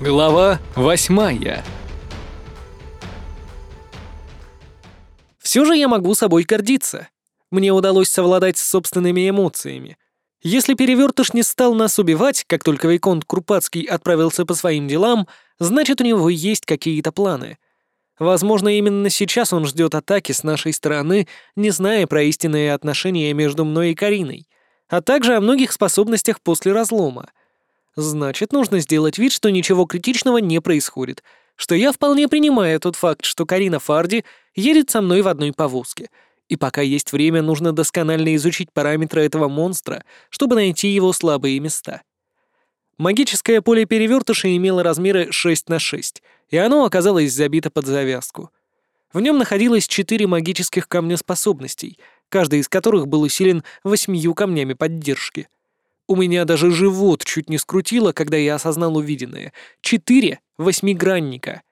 Глава восьмая. Все же я могу собой гордиться. Мне удалось совладать с собственными эмоциями. Если перевертыш не стал нас убивать, как только Виконт Крупацкий отправился по своим делам, значит, у него есть какие-то планы. Возможно, именно сейчас он ждет атаки с нашей стороны, не зная про истинные отношения между мной и Кариной, а также о многих способностях после разлома. Значит, нужно сделать вид, что ничего критичного не происходит, что я вполне принимаю тот факт, что Карина Фарди едет со мной в одной повозке, и пока есть время, нужно досконально изучить параметры этого монстра, чтобы найти его слабые места. Магическое поле перевертыша имело размеры 6 на 6, и оно оказалось забито под завязку. В нем находилось четыре магических камня способностей, каждый из которых был усилен восьмию камнями поддержки — у меня даже живот чуть не скрутило, когда я осознал увиденное. Четыре восьмигранника.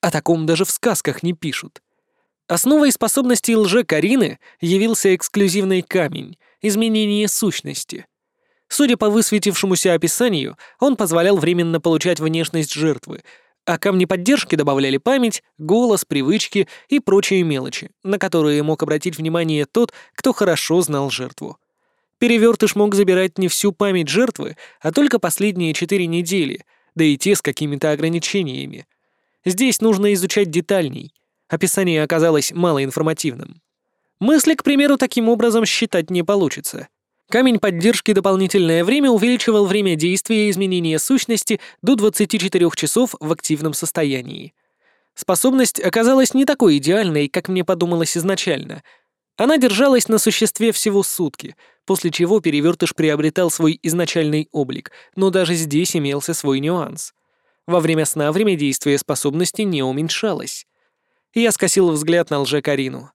О таком даже в сказках не пишут. Основой способностей лже-Карины явился эксклюзивный камень — изменение сущности. Судя по высветившемуся описанию, он позволял временно получать внешность жертвы, а камни поддержки добавляли память, голос, привычки и прочие мелочи, на которые мог обратить внимание тот, кто хорошо знал жертву. Перевертыш мог забирать не всю память жертвы, а только последние четыре недели, да и те с какими-то ограничениями. Здесь нужно изучать детальней. Описание оказалось малоинформативным. Мысли, к примеру, таким образом считать не получится. Камень поддержки дополнительное время увеличивал время действия изменения сущности до 24 часов в активном состоянии. Способность оказалась не такой идеальной, как мне подумалось изначально — она держалась на существе всего сутки, после чего перевертыш приобретал свой изначальный облик, но даже здесь имелся свой нюанс. Во время сна время действия способности не уменьшалось. Я скосил взгляд на лже-Карину.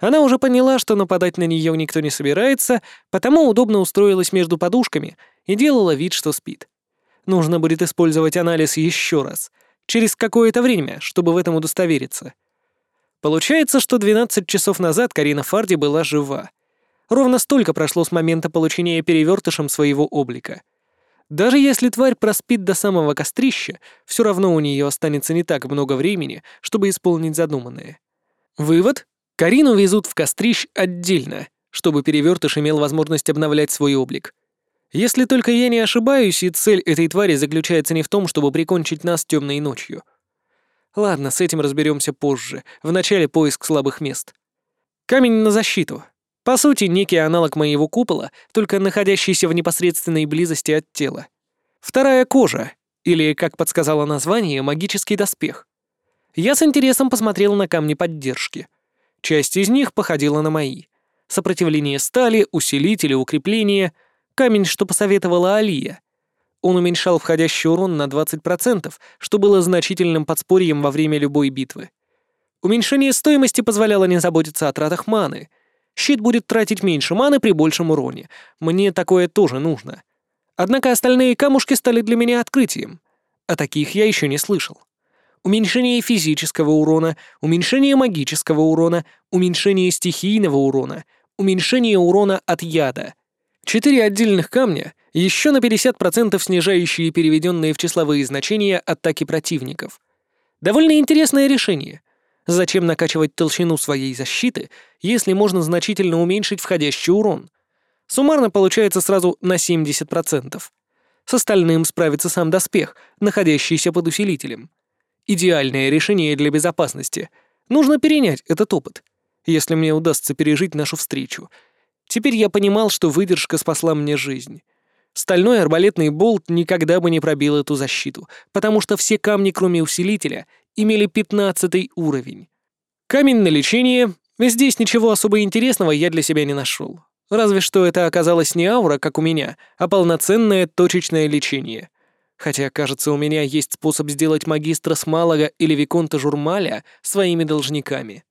Она уже поняла, что нападать на нее никто не собирается, потому удобно устроилась между подушками и делала вид, что спит. Нужно будет использовать анализ еще раз, через какое-то время, чтобы в этом удостовериться. Получается, что 12 часов назад Карина Фарди была жива. Ровно столько прошло с момента получения перевертышем своего облика. Даже если тварь проспит до самого кострища, все равно у нее останется не так много времени, чтобы исполнить задуманное. Вывод. Карину везут в кострищ отдельно, чтобы перевертыш имел возможность обновлять свой облик. Если только я не ошибаюсь, и цель этой твари заключается не в том, чтобы прикончить нас темной ночью — Ладно, с этим разберемся позже. Вначале поиск слабых мест. Камень на защиту. По сути, некий аналог моего купола, только находящийся в непосредственной близости от тела. Вторая кожа, или, как подсказало название, магический доспех. Я с интересом посмотрел на камни поддержки. Часть из них походила на мои. Сопротивление стали, усилители, укрепления. Камень, что посоветовала Алия — он уменьшал входящий урон на 20%, что было значительным подспорьем во время любой битвы. Уменьшение стоимости позволяло не заботиться о тратах маны. Щит будет тратить меньше маны при большем уроне. Мне такое тоже нужно. Однако остальные камушки стали для меня открытием. О таких я еще не слышал. Уменьшение физического урона, уменьшение магического урона, уменьшение стихийного урона, уменьшение урона от яда. Четыре отдельных камня еще на 50% снижающие переведенные в числовые значения атаки противников. Довольно интересное решение. Зачем накачивать толщину своей защиты, если можно значительно уменьшить входящий урон? Суммарно получается сразу на 70%. С остальным справится сам доспех, находящийся под усилителем. Идеальное решение для безопасности. Нужно перенять этот опыт, если мне удастся пережить нашу встречу. Теперь я понимал, что выдержка спасла мне жизнь. Стальной арбалетный болт никогда бы не пробил эту защиту, потому что все камни, кроме усилителя, имели пятнадцатый уровень. Камень на лечение. Здесь ничего особо интересного я для себя не нашел. Разве что это оказалось не аура, как у меня, а полноценное точечное лечение. Хотя, кажется, у меня есть способ сделать магистра Смалага или Виконта Журмаля своими должниками.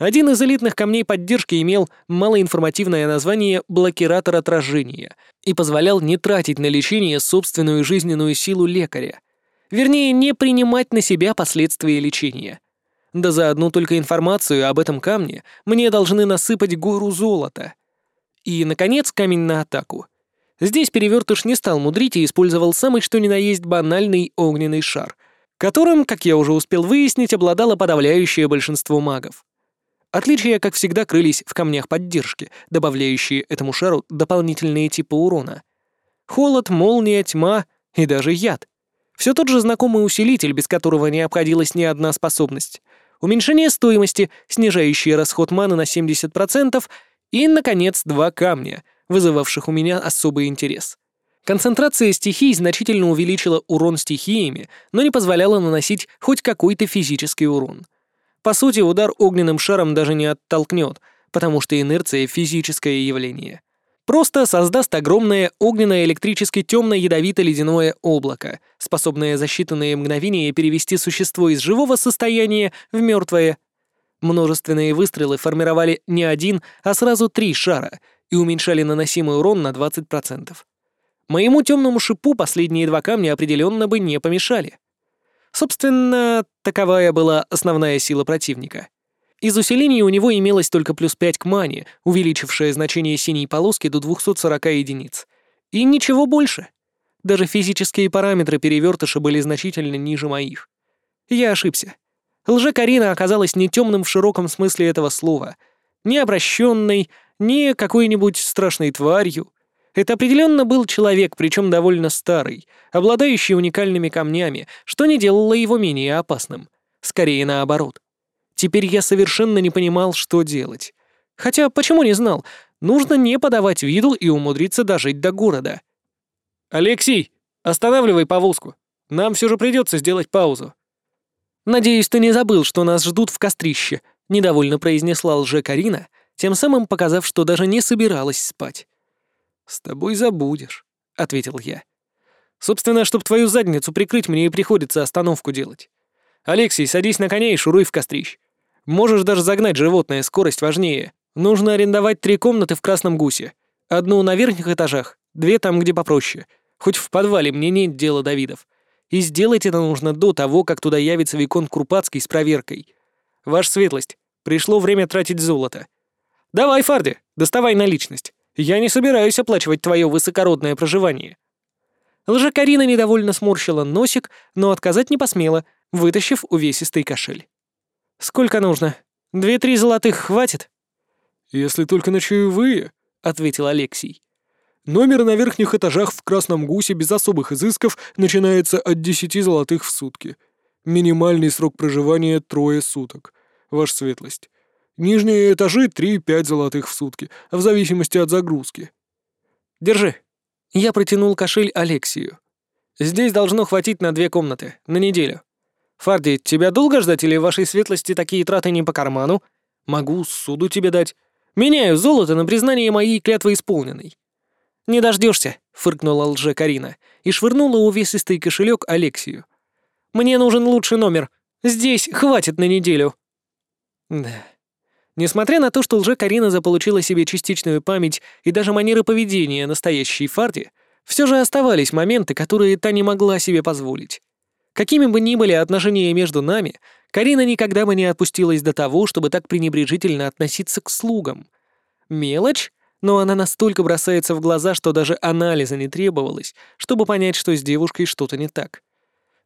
Один из элитных камней поддержки имел малоинформативное название «блокиратор отражения» и позволял не тратить на лечение собственную жизненную силу лекаря. Вернее, не принимать на себя последствия лечения. Да за одну только информацию об этом камне мне должны насыпать гору золота. И, наконец, камень на атаку. Здесь перевертыш не стал мудрить и использовал самый что ни на есть банальный огненный шар — которым, как я уже успел выяснить, обладало подавляющее большинство магов. Отличия, как всегда, крылись в камнях поддержки, добавляющие этому шару дополнительные типы урона. Холод, молния, тьма и даже яд. Все тот же знакомый усилитель, без которого не обходилась ни одна способность. Уменьшение стоимости, снижающее расход маны на 70%, и, наконец, два камня, вызывавших у меня особый интерес. Концентрация стихий значительно увеличила урон стихиями, но не позволяла наносить хоть какой-то физический урон. По сути, удар огненным шаром даже не оттолкнет, потому что инерция — физическое явление. Просто создаст огромное огненно-электрически темно-ядовито-ледяное облако, способное за считанные мгновения перевести существо из живого состояния в мертвое. Множественные выстрелы формировали не один, а сразу три шара и уменьшали наносимый урон на 20%. Моему темному шипу последние два камня определенно бы не помешали. Собственно, таковая была основная сила противника. Из усилений у него имелось только плюс 5 к мане, увеличившее значение синей полоски до 240 единиц. И ничего больше. Даже физические параметры перевертыша были значительно ниже моих. Я ошибся. Лже-Карина оказалась не темным в широком смысле этого слова, не обращенной, не какой-нибудь страшной тварью. Это определенно был человек, причем довольно старый, обладающий уникальными камнями, что не делало его менее опасным. Скорее наоборот. Теперь я совершенно не понимал, что делать. Хотя, почему не знал? Нужно не подавать виду и умудриться дожить до города. «Алексей, останавливай повозку. Нам все же придется сделать паузу». «Надеюсь, ты не забыл, что нас ждут в кострище», — недовольно произнесла лже-Карина, тем самым показав, что даже не собиралась спать. «С тобой забудешь», — ответил я. «Собственно, чтоб твою задницу прикрыть, мне и приходится остановку делать. Алексей, садись на коня и шуруй в кострищ. Можешь даже загнать животное, скорость важнее. Нужно арендовать три комнаты в Красном Гусе. Одну на верхних этажах, две там, где попроще. Хоть в подвале мне нет дела Давидов. И сделать это нужно до того, как туда явится Викон Крупацкий с проверкой. Ваша светлость, пришло время тратить золото. Давай, Фарди, доставай наличность. Я не собираюсь оплачивать твое высокородное проживание». Лжекарина недовольно сморщила носик, но отказать не посмела, вытащив увесистый кошель. «Сколько нужно? Две-три золотых хватит?» «Если только на чаевые», — ответил Алексей. «Номер на верхних этажах в Красном Гусе без особых изысков начинается от десяти золотых в сутки. Минимальный срок проживания — трое суток. Ваша светлость. Нижние этажи — три-пять золотых в сутки, в зависимости от загрузки». «Держи». Я протянул кошель Алексию. «Здесь должно хватить на две комнаты, на неделю. Фарди, тебя долго ждать или вашей светлости такие траты не по карману? Могу суду тебе дать. Меняю золото на признание моей клятвы исполненной». «Не дождешься, фыркнула лже Карина и швырнула увесистый кошелек Алексию. «Мне нужен лучший номер. Здесь хватит на неделю». Да, Несмотря на то, что лже-Карина заполучила себе частичную память и даже манеры поведения настоящей Фарди, все же оставались моменты, которые та не могла себе позволить. Какими бы ни были отношения между нами, Карина никогда бы не опустилась до того, чтобы так пренебрежительно относиться к слугам. Мелочь, но она настолько бросается в глаза, что даже анализа не требовалось, чтобы понять, что с девушкой что-то не так.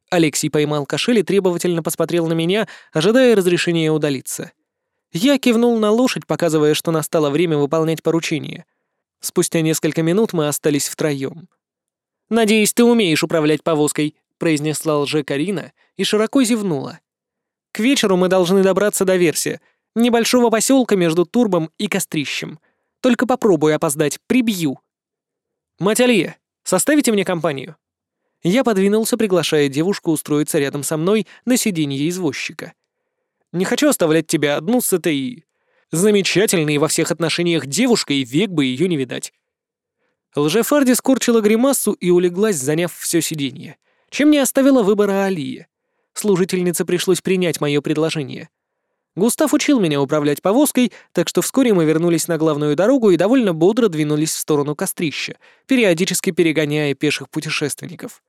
Алексей поймал кошель и требовательно посмотрел на меня, ожидая разрешения удалиться. Я кивнул на лошадь, показывая, что настало время выполнять поручение. Спустя несколько минут мы остались втроем. «Надеюсь, ты умеешь управлять повозкой», — произнесла лже Карина и широко зевнула. «К вечеру мы должны добраться до Верси, небольшого поселка между Турбом и Кострищем. Только попробуй опоздать, прибью». «Мать Алия, составите мне компанию?» Я подвинулся, приглашая девушку устроиться рядом со мной на сиденье извозчика. Не хочу оставлять тебя одну с этой... замечательной во всех отношениях девушкой, век бы ее не видать». Лжефарди скорчила гримасу и улеглась, заняв все сиденье, чем не оставила выбора Алии. Служительнице пришлось принять мое предложение. Густав учил меня управлять повозкой, так что вскоре мы вернулись на главную дорогу и довольно бодро двинулись в сторону кострища, периодически перегоняя пеших путешественников.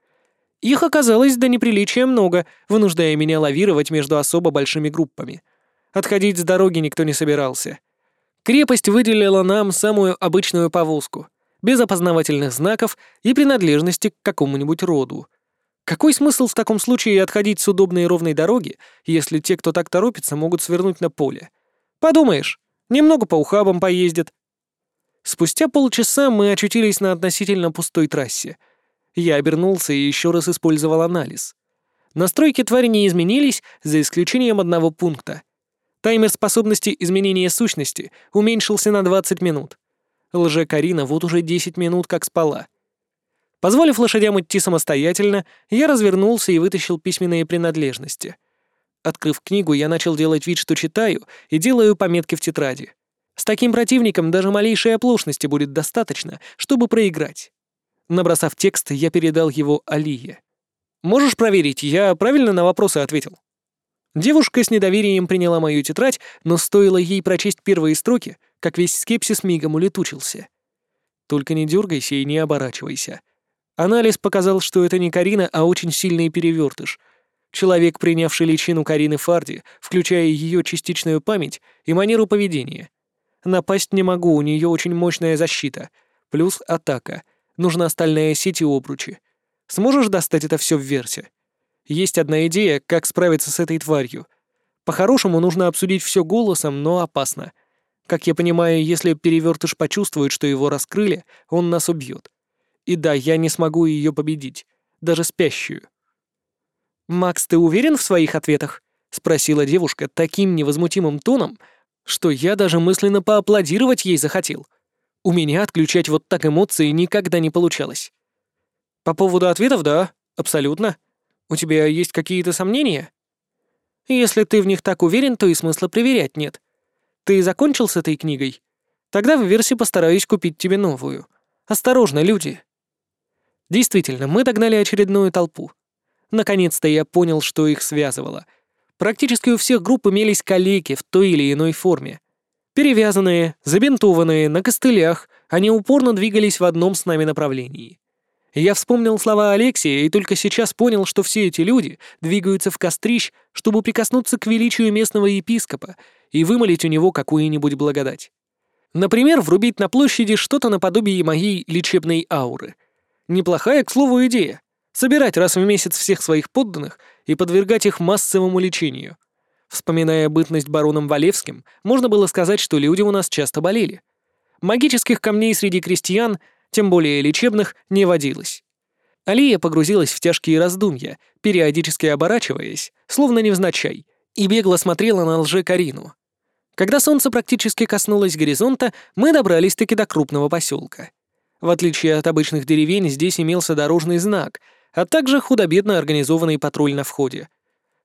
Их оказалось до неприличия много, вынуждая меня лавировать между особо большими группами. Отходить с дороги никто не собирался. Крепость выделила нам самую обычную повозку, без опознавательных знаков и принадлежности к какому-нибудь роду. Какой смысл в таком случае отходить с удобной и ровной дороги, если те, кто так торопится, могут свернуть на поле? Подумаешь, немного по ухабам поездят. Спустя полчаса мы очутились на относительно пустой трассе. Я обернулся и еще раз использовал анализ. Настройки твари не изменились, за исключением одного пункта. Таймер способности изменения сущности уменьшился на 20 минут. Лже-Карина вот уже 10 минут как спала. Позволив лошадям идти самостоятельно, я развернулся и вытащил письменные принадлежности. Открыв книгу, я начал делать вид, что читаю, и делаю пометки в тетради. С таким противником даже малейшей оплошности будет достаточно, чтобы проиграть. Набросав текст, я передал его Алие. Можешь проверить, я правильно на вопросы ответил?» Девушка с недоверием приняла мою тетрадь, но стоило ей прочесть первые строки, как весь скепсис мигом улетучился. «Только не дергайся и не оборачивайся». Анализ показал, что это не Карина, а очень сильный перевертыш. Человек, принявший личину Карины Фарди, включая ее частичную память и манеру поведения. Напасть не могу, у нее очень мощная защита. Плюс атака. Нужна стальная сеть и обручи. Сможешь достать это все в версе? Есть одна идея, как справиться с этой тварью. По-хорошему нужно обсудить все голосом, но опасно. Как я понимаю, если перевертыш почувствует, что его раскрыли, он нас убьет. И да, я не смогу ее победить, даже спящую. «Макс, ты уверен в своих ответах?» — спросила девушка таким невозмутимым тоном, что я даже мысленно поаплодировать ей захотел. У меня отключать вот так эмоции никогда не получалось. По поводу ответов, да, абсолютно. У тебя есть какие-то сомнения? Если ты в них так уверен, то и смысла проверять нет. Ты закончил с этой книгой? Тогда в версии постараюсь купить тебе новую. Осторожно, люди. Действительно, мы догнали очередную толпу. Наконец-то я понял, что их связывало. Практически у всех групп имелись калеки в той или иной форме. Перевязанные, забинтованные, на костылях, они упорно двигались в одном с нами направлении. Я вспомнил слова Алексия и только сейчас понял, что все эти люди двигаются в кострищ, чтобы прикоснуться к величию местного епископа и вымолить у него какую-нибудь благодать. Например, врубить на площади что-то наподобие моей лечебной ауры. Неплохая, к слову, идея. Собирать раз в месяц всех своих подданных и подвергать их массовому лечению. Вспоминая бытность бароном Валевским, можно было сказать, что люди у нас часто болели. Магических камней среди крестьян — тем более лечебных, не водилось. Алия погрузилась в тяжкие раздумья, периодически оборачиваясь, словно невзначай, и бегло смотрела на лже-Карину. Когда солнце практически коснулось горизонта, мы добрались-таки до крупного поселка. В отличие от обычных деревень, здесь имелся дорожный знак, а также худо-бедно организованный патруль на входе.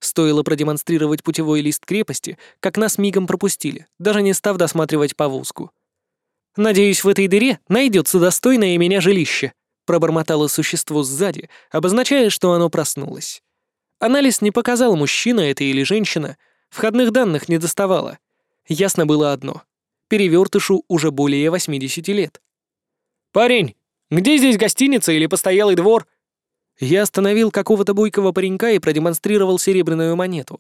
Стоило продемонстрировать путевой лист крепости, как нас мигом пропустили, даже не став досматривать повозку. «Надеюсь, в этой дыре найдется достойное меня жилище», пробормотало существо сзади, обозначая, что оно проснулось. Анализ не показал, мужчина это или женщина, входных данных не доставало. Ясно было одно — перевертышу уже более 80 лет. «Парень, где здесь гостиница или постоялый двор?» Я остановил какого-то бойкого паренька и продемонстрировал серебряную монету.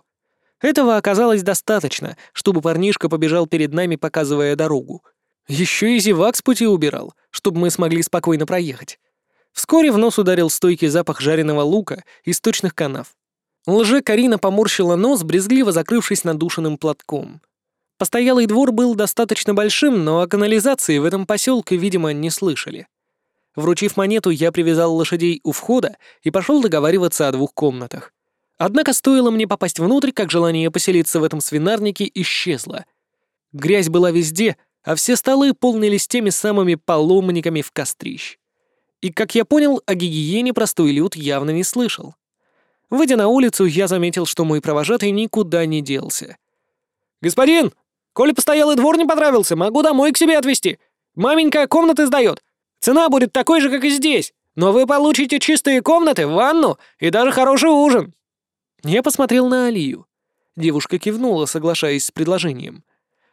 Этого оказалось достаточно, чтобы парнишка побежал перед нами, показывая дорогу. Еще и зевак с пути убирал, чтобы мы смогли спокойно проехать. Вскоре в нос ударил стойкий запах жареного лука из точных канав. Лже Карина поморщила нос, брезгливо закрывшись надушенным платком. Постоялый двор был достаточно большим, но о канализации в этом поселке, видимо, не слышали. Вручив монету, я привязал лошадей у входа и пошел договариваться о двух комнатах. Однако стоило мне попасть внутрь, как желание поселиться в этом свинарнике исчезло. Грязь была везде — а все столы полнились теми самыми паломниками в кострищ. И, как я понял, о гигиене простой люд явно не слышал. Выйдя на улицу, я заметил, что мой провожатый никуда не делся. «Господин, коли постоялый двор не понравился, могу домой к себе отвезти. Маменька комнаты сдает. Цена будет такой же, как и здесь, но вы получите чистые комнаты, ванну и даже хороший ужин». Я посмотрел на Алию. Девушка кивнула, соглашаясь с предложением.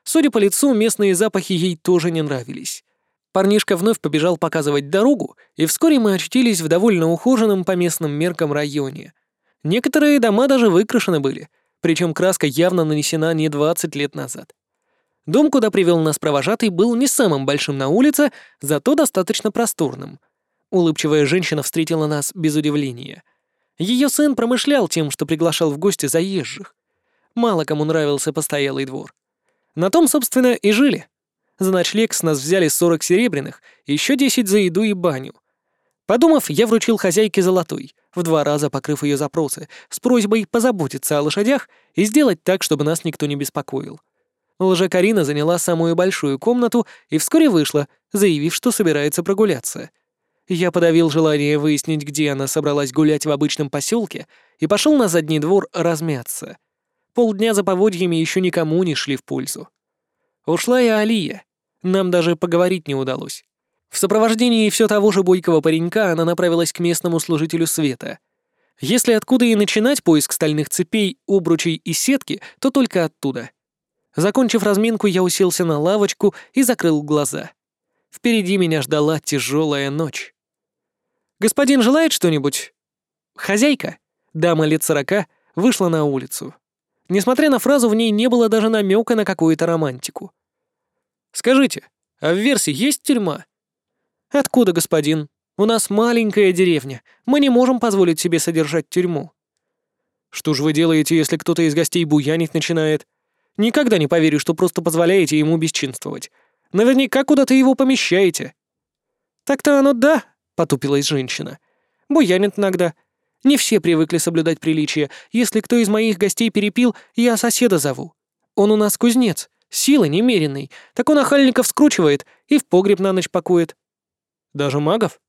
Судя по лицу, местные запахи ей тоже не нравились. Парнишка вновь побежал показывать дорогу, и вскоре мы очутились в довольно ухоженном по местным меркам районе. Некоторые дома даже выкрашены были, причем краска явно нанесена не 20 лет назад. Дом, куда привел нас провожатый, был не самым большим на улице, зато достаточно просторным. Улыбчивая женщина встретила нас без удивления. Ее сын промышлял тем, что приглашал в гости заезжих. Мало кому нравился постоялый двор. На том, собственно, и жили. За ночлег с нас взяли 40 серебряных, еще 10 за еду и баню. Подумав, я вручил хозяйке золотой, в два раза покрыв ее запросы, с просьбой позаботиться о лошадях и сделать так, чтобы нас никто не беспокоил. Лже-Карина заняла самую большую комнату и вскоре вышла, заявив, что собирается прогуляться. Я подавил желание выяснить, где она собралась гулять в обычном поселке, и пошел на задний двор размяться. Полдня за поводьями еще никому не шли в пользу. Ушла и Алия. Нам даже поговорить не удалось. В сопровождении все того же бойкого паренька она направилась к местному служителю света. Если откуда и начинать поиск стальных цепей, обручей и сетки, то только оттуда. Закончив разминку, я уселся на лавочку и закрыл глаза. Впереди меня ждала тяжелая ночь. «Господин желает что-нибудь?» Хозяйка, дама лет сорока, вышла на улицу. Несмотря на фразу, в ней не было даже намека на какую-то романтику. «Скажите, а в Версе есть тюрьма?» «Откуда, господин? У нас маленькая деревня. Мы не можем позволить себе содержать тюрьму». «Что же вы делаете, если кто-то из гостей буянить начинает? Никогда не поверю, что просто позволяете ему бесчинствовать. Наверняка куда-то его помещаете». «Так-то оно да», — потупилась женщина. «Буянит иногда. Не все привыкли соблюдать приличия. Если кто из моих гостей перепил, я соседа зову. Он у нас кузнец, силы немеренный. Так он охальников скручивает и в погреб на ночь пакует. Даже магов?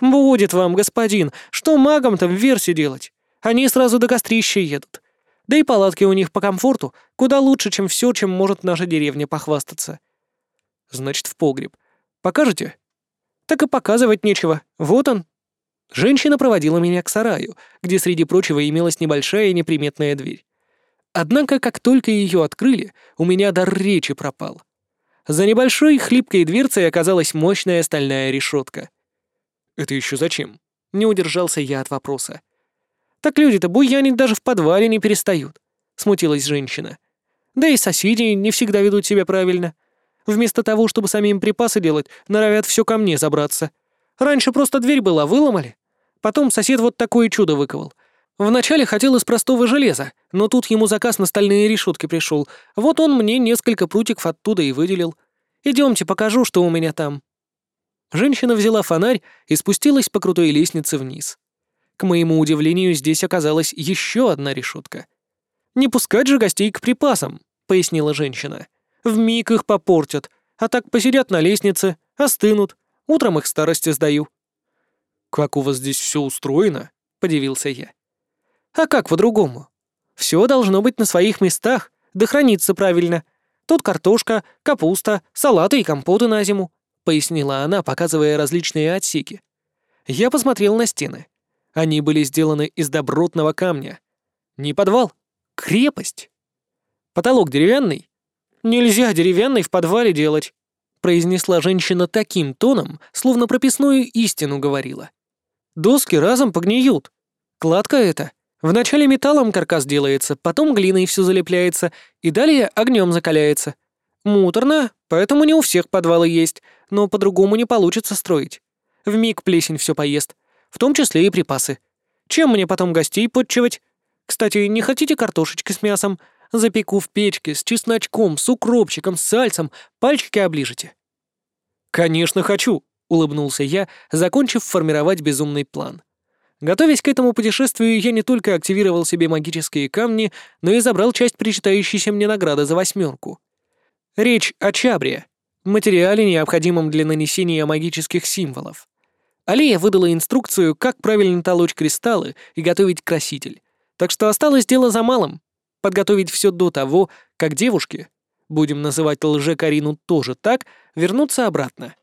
Будет вам, господин. Что магам-то в версе делать? Они сразу до кострища едут. Да и палатки у них по комфорту куда лучше, чем все, чем может наша деревня похвастаться. Значит, в погреб. Покажете? Так и показывать нечего. Вот он. Женщина проводила меня к сараю, где, среди прочего, имелась небольшая неприметная дверь. Однако, как только ее открыли, у меня дар речи пропал. За небольшой хлипкой дверцей оказалась мощная стальная решетка. «Это еще зачем?» — не удержался я от вопроса. «Так люди-то буянить даже в подвале не перестают», — смутилась женщина. «Да и соседи не всегда ведут себя правильно. Вместо того, чтобы самим припасы делать, норовят все ко мне забраться. Раньше просто дверь была, выломали. Потом сосед вот такое чудо выковал. Вначале хотел из простого железа, но тут ему заказ на стальные решетки пришел. Вот он мне несколько прутиков оттуда и выделил. Идемте, покажу, что у меня там». Женщина взяла фонарь и спустилась по крутой лестнице вниз. К моему удивлению, здесь оказалась еще одна решетка. «Не пускать же гостей к припасам», — пояснила женщина. «Вмиг их попортят, а так посидят на лестнице, остынут, Утром их старости сдаю». «Как у вас здесь все устроено?» — подивился я. «А как по-другому? Все должно быть на своих местах, да храниться правильно. Тут картошка, капуста, салаты и компоты на зиму», — пояснила она, показывая различные отсеки. Я посмотрел на стены. Они были сделаны из добротного камня. Не подвал, крепость. Потолок деревянный? Нельзя деревянный в подвале делать произнесла женщина таким тоном, словно прописную истину говорила. «Доски разом погниют. Кладка это. Вначале металлом каркас делается, потом глиной все залепляется, и далее огнем закаляется. Муторно, поэтому не у всех подвалы есть, но по-другому не получится строить. В миг плесень все поест, в том числе и припасы. Чем мне потом гостей подчивать? Кстати, не хотите картошечки с мясом? Запеку в печке с чесночком, с укропчиком, с сальцем, пальчики оближете». «Конечно хочу», — улыбнулся я, закончив формировать безумный план. Готовясь к этому путешествию, я не только активировал себе магические камни, но и забрал часть причитающейся мне награды за восьмерку. Речь о чабре, материале, необходимом для нанесения магических символов. Алия выдала инструкцию, как правильно толочь кристаллы и готовить краситель. Так что осталось дело за малым подготовить все до того, как девушки, будем называть лже-Карину тоже так, вернутся обратно.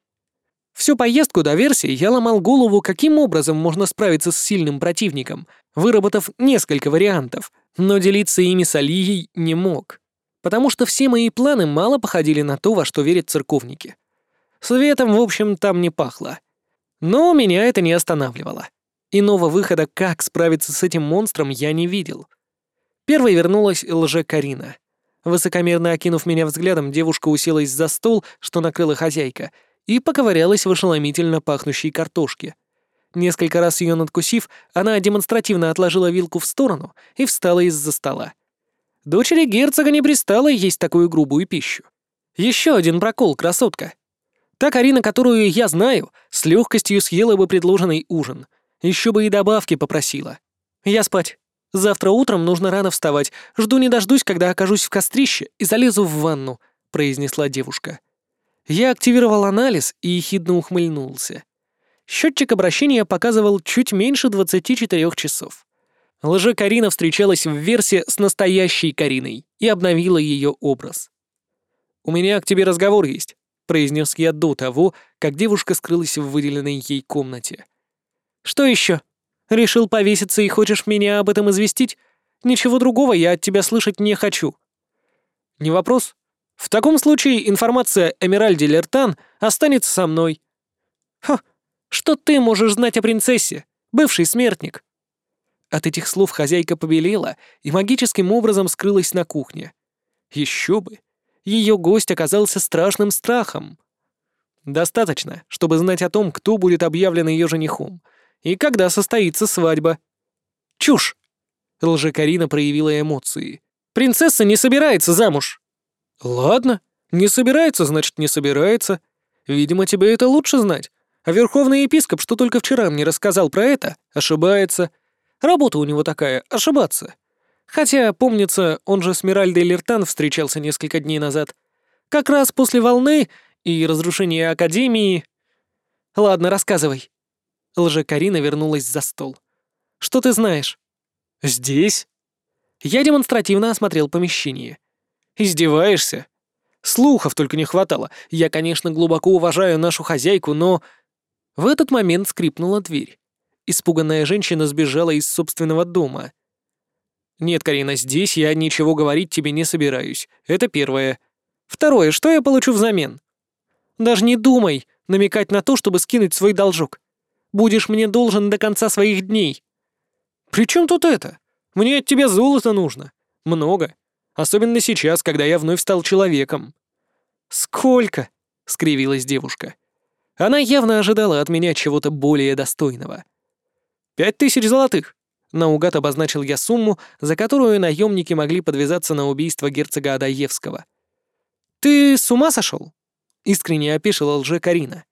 Всю поездку до версии я ломал голову, каким образом можно справиться с сильным противником, выработав несколько вариантов, но делиться ими с Алией не мог, потому что все мои планы мало походили на то, во что верят церковники. Светом, в общем, там не пахло. Но меня это не останавливало. Иного выхода, как справиться с этим монстром, я не видел — Первой вернулась лже-Карина. Высокомерно окинув меня взглядом, девушка уселась за стол, что накрыла хозяйка, и поковырялась в ошеломительно пахнущей картошке. Несколько раз ее надкусив, она демонстративно отложила вилку в сторону и встала из-за стола. Дочери герцога не пристало есть такую грубую пищу. Еще один прокол, красотка. Та Карина, которую я знаю, с легкостью съела бы предложенный ужин. Еще бы и добавки попросила. Я спать. Завтра утром нужно рано вставать. Жду не дождусь, когда окажусь в кострище и залезу в ванну», — произнесла девушка. Я активировал анализ и ехидно ухмыльнулся. Счетчик обращения показывал чуть меньше 24 часов. Лже-Карина встречалась в версе с настоящей Кариной и обновила ее образ. «У меня к тебе разговор есть», — произнес я до того, как девушка скрылась в выделенной ей комнате. «Что еще? Решил повеситься и хочешь меня об этом известить? Ничего другого я от тебя слышать не хочу». «Не вопрос. В таком случае информация Эмеральде Лертан останется со мной». «Ха, что ты можешь знать о принцессе, бывший смертник?» От этих слов хозяйка побелела и магическим образом скрылась на кухне. Еще бы! Ее гость оказался страшным страхом. Достаточно, чтобы знать о том, кто будет объявлен ее женихом и когда состоится свадьба. Чушь! Лжекарина проявила эмоции. Принцесса не собирается замуж. Ладно, не собирается, значит, не собирается. Видимо, тебе это лучше знать. А верховный епископ, что только вчера мне рассказал про это, ошибается. Работа у него такая — ошибаться. Хотя, помнится, он же с Миральдой Лертан встречался несколько дней назад. Как раз после волны и разрушения Академии... Ладно, рассказывай. Лже-Карина вернулась за стол. Что ты знаешь? Здесь? Я демонстративно осмотрел помещение. Издеваешься? Слухов только не хватало. Я, конечно, глубоко уважаю нашу хозяйку, но... В этот момент скрипнула дверь. Испуганная женщина сбежала из собственного дома. «Нет, Карина, здесь я ничего говорить тебе не собираюсь. Это первое. Второе, что я получу взамен? Даже не думай намекать на то, чтобы скинуть свой должок. Будешь мне должен до конца своих дней». «При чем тут это? Мне от тебя золота нужно. Много. Особенно сейчас, когда я вновь стал человеком». «Сколько?» — скривилась девушка. Она явно ожидала от меня чего-то более достойного. «Пять тысяч золотых!» Наугад обозначил я сумму, за которую наемники могли подвязаться на убийство герцога Адаевского. «Ты с ума сошел?» — искренне опешила лже Карина.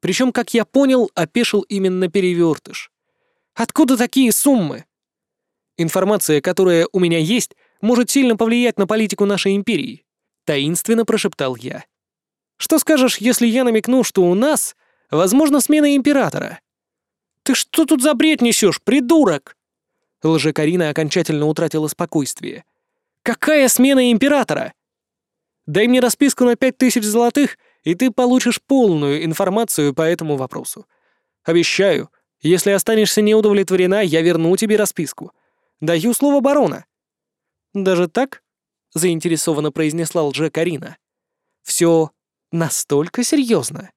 Причем, как я понял, опешил именно перевертыш. «Откуда такие суммы?» «Информация, которая у меня есть, может сильно повлиять на политику нашей империи», — таинственно прошептал я. «Что скажешь, если я намекну, что у нас, возможно, смена императора?» «Ты что тут за бред несешь, придурок?» Лжекарина окончательно утратила спокойствие. «Какая смена императора?» «Дай мне расписку на пять тысяч золотых, и ты получишь полную информацию по этому вопросу. Обещаю, если останешься неудовлетворена, я верну тебе расписку. Даю слово барона». «Даже так?» — заинтересованно произнесла лже-Карина. «Все настолько серьезно.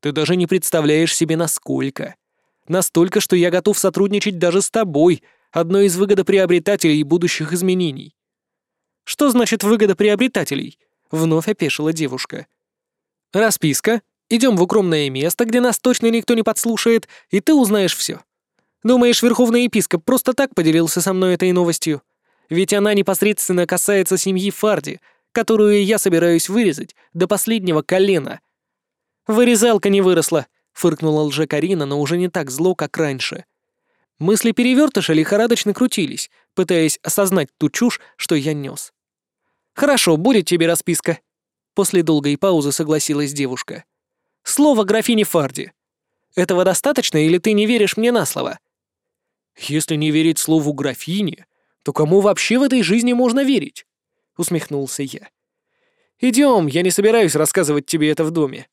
Ты даже не представляешь себе, насколько. Настолько, что я готов сотрудничать даже с тобой, одной из выгодоприобретателей будущих изменений. Что значит выгодоприобретателей? Вновь опешила девушка. Расписка. Идем в укромное место, где нас точно никто не подслушает, и ты узнаешь все. Думаешь, верховный епископ просто так поделился со мной этой новостью? Ведь она непосредственно касается семьи Фарди, которую я собираюсь вырезать до последнего колена. Вырезалка не выросла, фыркнула лже-Карина, но уже не так зло, как раньше. Мысли перевертыша лихорадочно крутились, пытаясь осознать ту чушь, что я нес. «Хорошо, будет тебе расписка», — после долгой паузы согласилась девушка. «Слово графини Фарди. Этого достаточно, или ты не веришь мне на слово?» «Если не верить слову графини, то кому вообще в этой жизни можно верить?» — усмехнулся я. «Идем, я не собираюсь рассказывать тебе это в доме».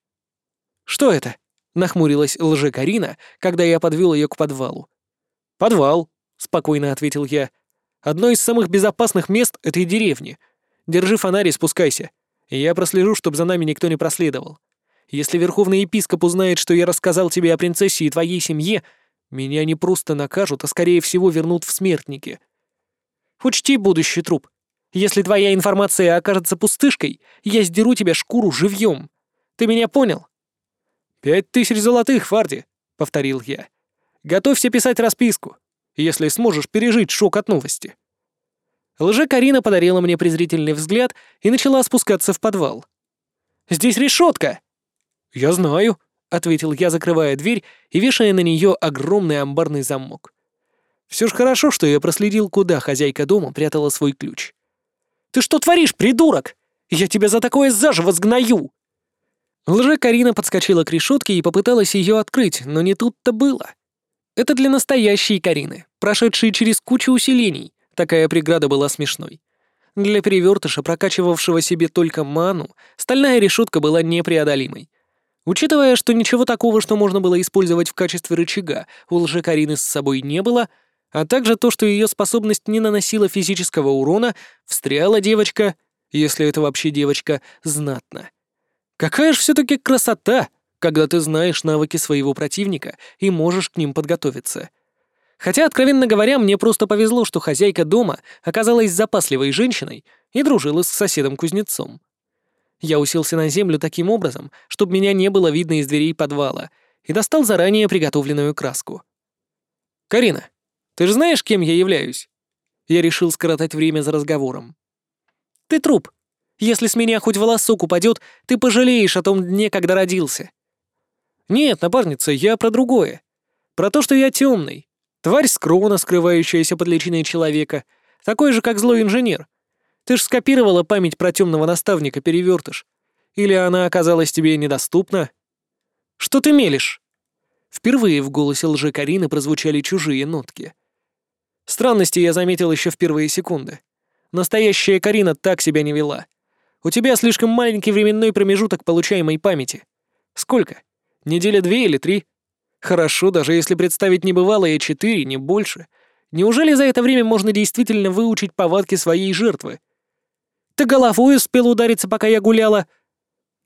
«Что это?» — нахмурилась лже-Карина, когда я подвел ее к подвалу. «Подвал», — спокойно ответил я. «Одно из самых безопасных мест этой деревни. Держи фонарь и спускайся. Я прослежу, чтобы за нами никто не проследовал. Если верховный епископ узнает, что я рассказал тебе о принцессе и твоей семье, меня не просто накажут, а скорее всего вернут в смертники. Учти будущий труп. Если твоя информация окажется пустышкой, я сдеру тебе шкуру живьем. Ты меня понял?» «Пять тысяч золотых, Фарди», — повторил я. Готовься писать расписку, если сможешь пережить шок от новости». Лже-Карина подарила мне презрительный взгляд и начала спускаться в подвал. «Здесь решетка!» «Я знаю», — ответил я, закрывая дверь и вешая на нее огромный амбарный замок. Все ж хорошо, что я проследил, куда хозяйка дома прятала свой ключ. «Ты что творишь, придурок? Я тебя за такое заживо сгною!» Лже-Карина подскочила к решетке и попыталась ее открыть, но не тут-то было. Это для настоящей Карины, прошедшей через кучу усилений, такая преграда была смешной. Для перевертыша, прокачивавшего себе только ману, стальная решетка была непреодолимой. Учитывая, что ничего такого, что можно было использовать в качестве рычага, у лжекарины с собой не было, а также то, что ее способность не наносила физического урона, встряла девочка, если это вообще девочка, знатно. Какая же все-таки красота, когда ты знаешь навыки своего противника и можешь к ним подготовиться. Хотя, откровенно говоря, мне просто повезло, что хозяйка дома оказалась запасливой женщиной и дружила с соседом-кузнецом. Я уселся на землю таким образом, чтобы меня не было видно из дверей подвала, и достал заранее приготовленную краску. «Карина, ты же знаешь, кем я являюсь?» Я решил скоротать время за разговором. «Ты труп. Если с меня хоть волосок упадет, ты пожалеешь о том дне, когда родился». «Нет, напарница, я про другое. Про то, что я темный, Тварь скрона, скрывающаяся под личиной человека, такой же, как злой инженер. Ты ж скопировала память про темного наставника, перевертыш. Или она оказалась тебе недоступна? Что ты мелешь? Впервые в голосе лжи Карины прозвучали чужие нотки. Странности я заметил еще в первые секунды. Настоящая Карина так себя не вела. У тебя слишком маленький временной промежуток получаемой памяти. Сколько? Неделя две или три? Хорошо, даже если представить небывалое четыре, не больше. Неужели за это время можно действительно выучить повадки своей жертвы? Ты головой успел удариться, пока я гуляла.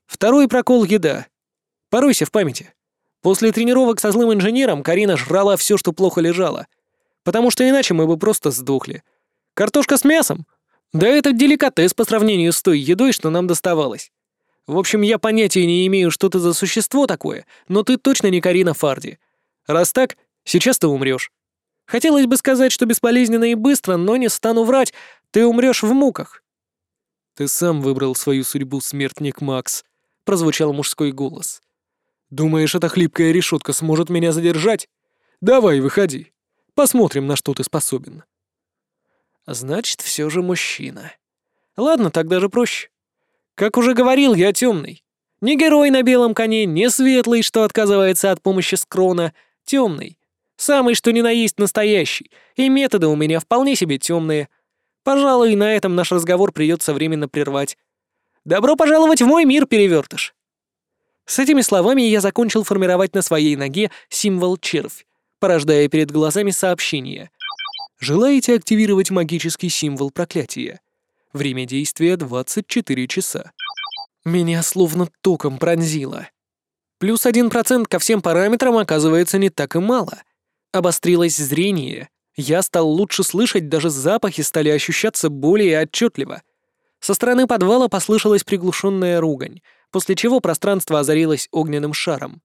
Второй прокол — еда. Поройся в памяти. После тренировок со злым инженером Карина жрала все, что плохо лежало. Потому что иначе мы бы просто сдохли. Картошка с мясом? Да это деликатес по сравнению с той едой, что нам доставалось. В общем, я понятия не имею, что ты за существо такое, но ты точно не Карина Фарди. Раз так, сейчас ты умрешь. Хотелось бы сказать, что бесполезненно и быстро, но не стану врать, ты умрешь в муках. Ты сам выбрал свою судьбу, смертник Макс, прозвучал мужской голос. Думаешь, эта хлипкая решетка сможет меня задержать? Давай, выходи. Посмотрим, на что ты способен. Значит, все же мужчина. Ладно, так даже проще. Как уже говорил, я темный. Не герой на белом коне, не светлый, что отказывается от помощи скрона. Темный. Самый, что ни на есть настоящий. И методы у меня вполне себе темные. Пожалуй, на этом наш разговор придется временно прервать. Добро пожаловать в мой мир, перевертыш. С этими словами я закончил формировать на своей ноге символ червь, порождая перед глазами сообщение. Желаете активировать магический символ проклятия? Время действия 24 часа. Меня словно током пронзило. Плюс один процент ко всем параметрам оказывается не так и мало. Обострилось зрение. Я стал лучше слышать, даже запахи стали ощущаться более отчетливо. Со стороны подвала послышалась приглушенная ругань, после чего пространство озарилось огненным шаром.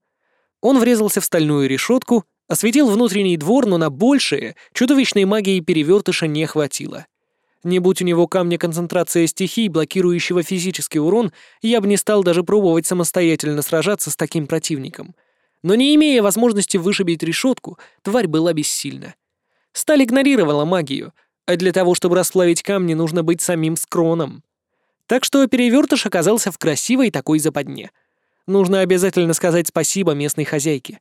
Он врезался в стальную решетку, осветил внутренний двор, но на большее чудовищной магии перевертыша не хватило. Не будь у него камня концентрация стихий, блокирующего физический урон, я бы не стал даже пробовать самостоятельно сражаться с таким противником. Но не имея возможности вышибить решетку, тварь была бессильна. Сталь игнорировала магию, а для того, чтобы расплавить камни, нужно быть самим скроном. Так что перевертыш оказался в красивой такой западне. Нужно обязательно сказать спасибо местной хозяйке.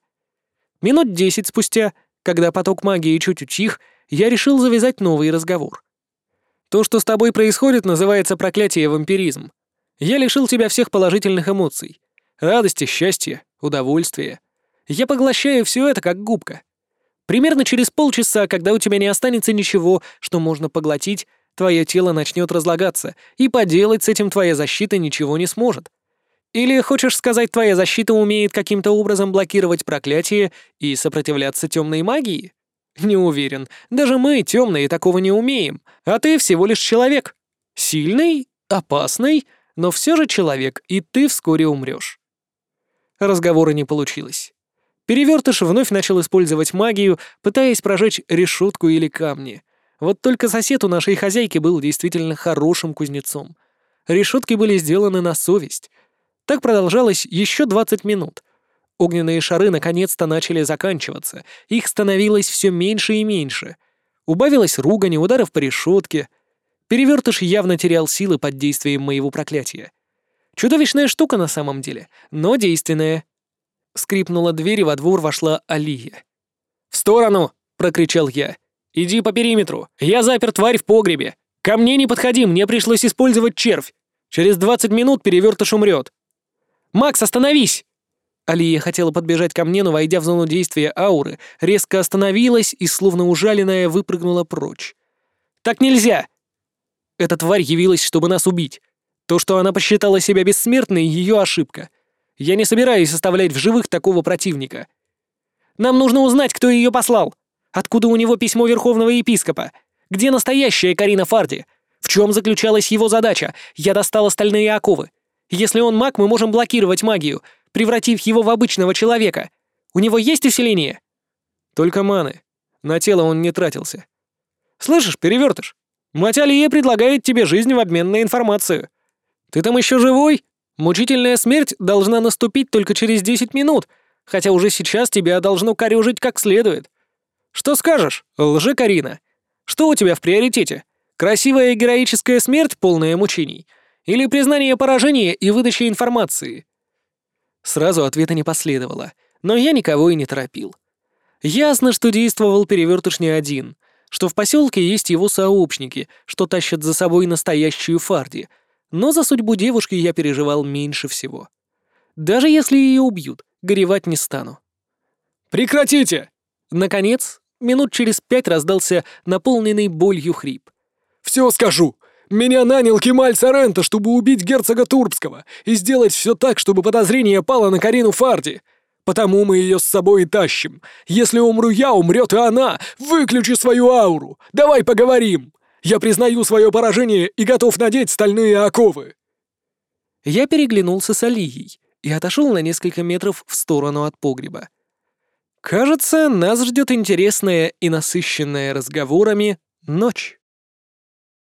Минут десять спустя, когда поток магии чуть утих, я решил завязать новый разговор. То, что с тобой происходит, называется проклятие вампиризм. Я лишил тебя всех положительных эмоций. Радости, счастья, удовольствия. Я поглощаю все это как губка. Примерно через полчаса, когда у тебя не останется ничего, что можно поглотить, твое тело начнет разлагаться, и поделать с этим твоя защита ничего не сможет. Или хочешь сказать, твоя защита умеет каким-то образом блокировать проклятие и сопротивляться темной магии? Не уверен. Даже мы, темные, такого не умеем. А ты всего лишь человек. Сильный, опасный, но все же человек, и ты вскоре умрешь. Разговора не получилось. Перевертыш вновь начал использовать магию, пытаясь прожечь решетку или камни. Вот только сосед у нашей хозяйки был действительно хорошим кузнецом. Решетки были сделаны на совесть. Так продолжалось еще 20 минут. Огненные шары наконец-то начали заканчиваться. Их становилось все меньше и меньше. Убавилась ругань, ударов по решетке. Перевертыш явно терял силы под действием моего проклятия. Чудовищная штука на самом деле, но действенная. Скрипнула дверь, и во двор вошла Алия. «В сторону!» — прокричал я. «Иди по периметру. Я запер тварь в погребе. Ко мне не подходи, мне пришлось использовать червь. Через двадцать минут перевертыш умрет. Макс, остановись!» Алия хотела подбежать ко мне, но, войдя в зону действия ауры, резко остановилась и, словно ужаленная, выпрыгнула прочь. «Так нельзя!» Эта тварь явилась, чтобы нас убить. То, что она посчитала себя бессмертной, ее ошибка. Я не собираюсь оставлять в живых такого противника. Нам нужно узнать, кто ее послал. Откуда у него письмо Верховного Епископа? Где настоящая Карина Фарди? В чем заключалась его задача? Я достал остальные оковы. Если он маг, мы можем блокировать магию, превратив его в обычного человека. У него есть усиление? Только маны. На тело он не тратился. Слышишь, перевертыш? Мать Алия предлагает тебе жизнь в обмен на информацию. «Ты там еще живой? Мучительная смерть должна наступить только через 10 минут, хотя уже сейчас тебя должно корёжить как следует. Что скажешь, лжи Карина? Что у тебя в приоритете? Красивая героическая смерть, полная мучений? Или признание поражения и выдача информации?» Сразу ответа не последовало, но я никого и не торопил. Ясно, что действовал перевертыш не один, что в поселке есть его сообщники, что тащат за собой настоящую фарди — но за судьбу девушки я переживал меньше всего. Даже если ее убьют, горевать не стану. «Прекратите!» Наконец, минут через пять раздался наполненный болью хрип. «Все скажу! Меня нанял Кемаль Сарента, чтобы убить герцога Турбского и сделать все так, чтобы подозрение пало на Карину Фарди. Потому мы ее с собой и тащим. Если умру я, умрет и она. Выключи свою ауру. Давай поговорим. Я признаю свое поражение и готов надеть стальные оковы!» Я переглянулся с Алией и отошел на несколько метров в сторону от погреба. Кажется, нас ждет интересная и насыщенная разговорами ночь.